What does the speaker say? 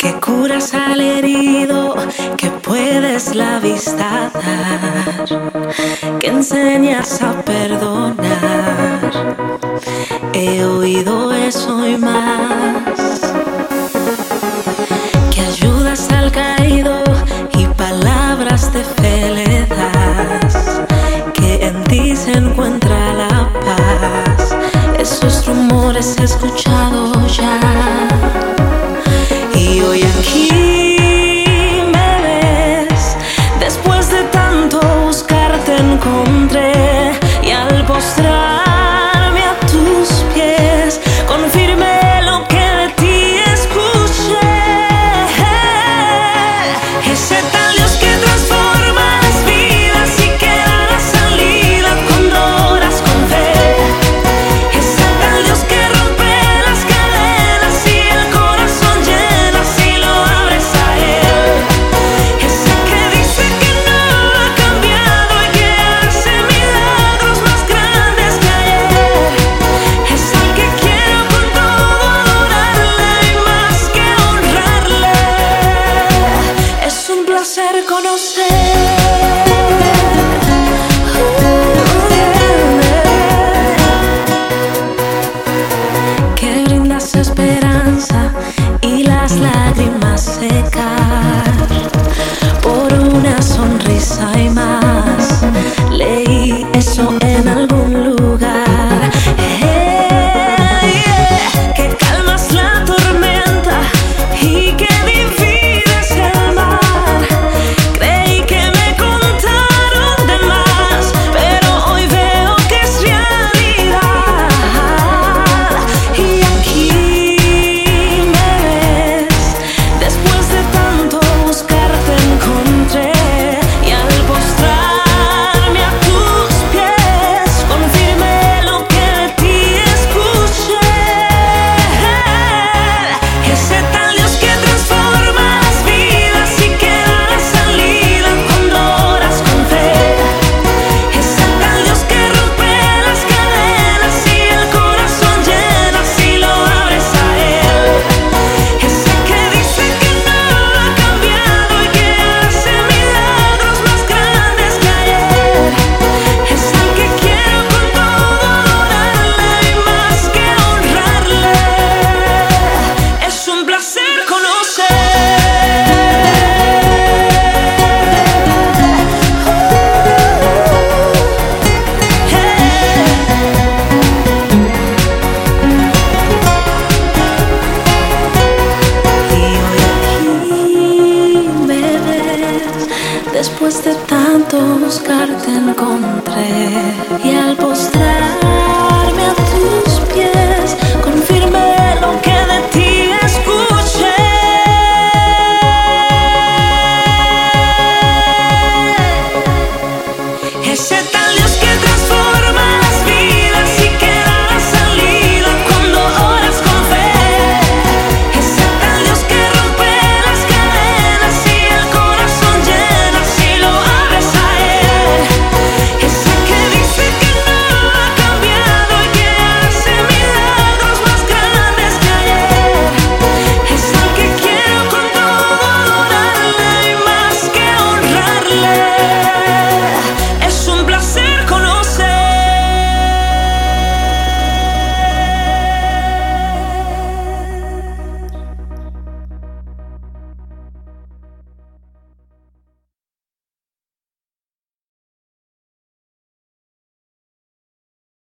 que curas al herido, que puedes la vista dar, que enseñas a perdonar. He oído eso y más, que ayudas al caído y palabras de fe que en ti se encuentra la paz. Esos rumores he escuchado ya. 日 placer conocer. Que brindas esperanza y las lágrimas secar por una sonrisa y más. buscarte encontré. Y al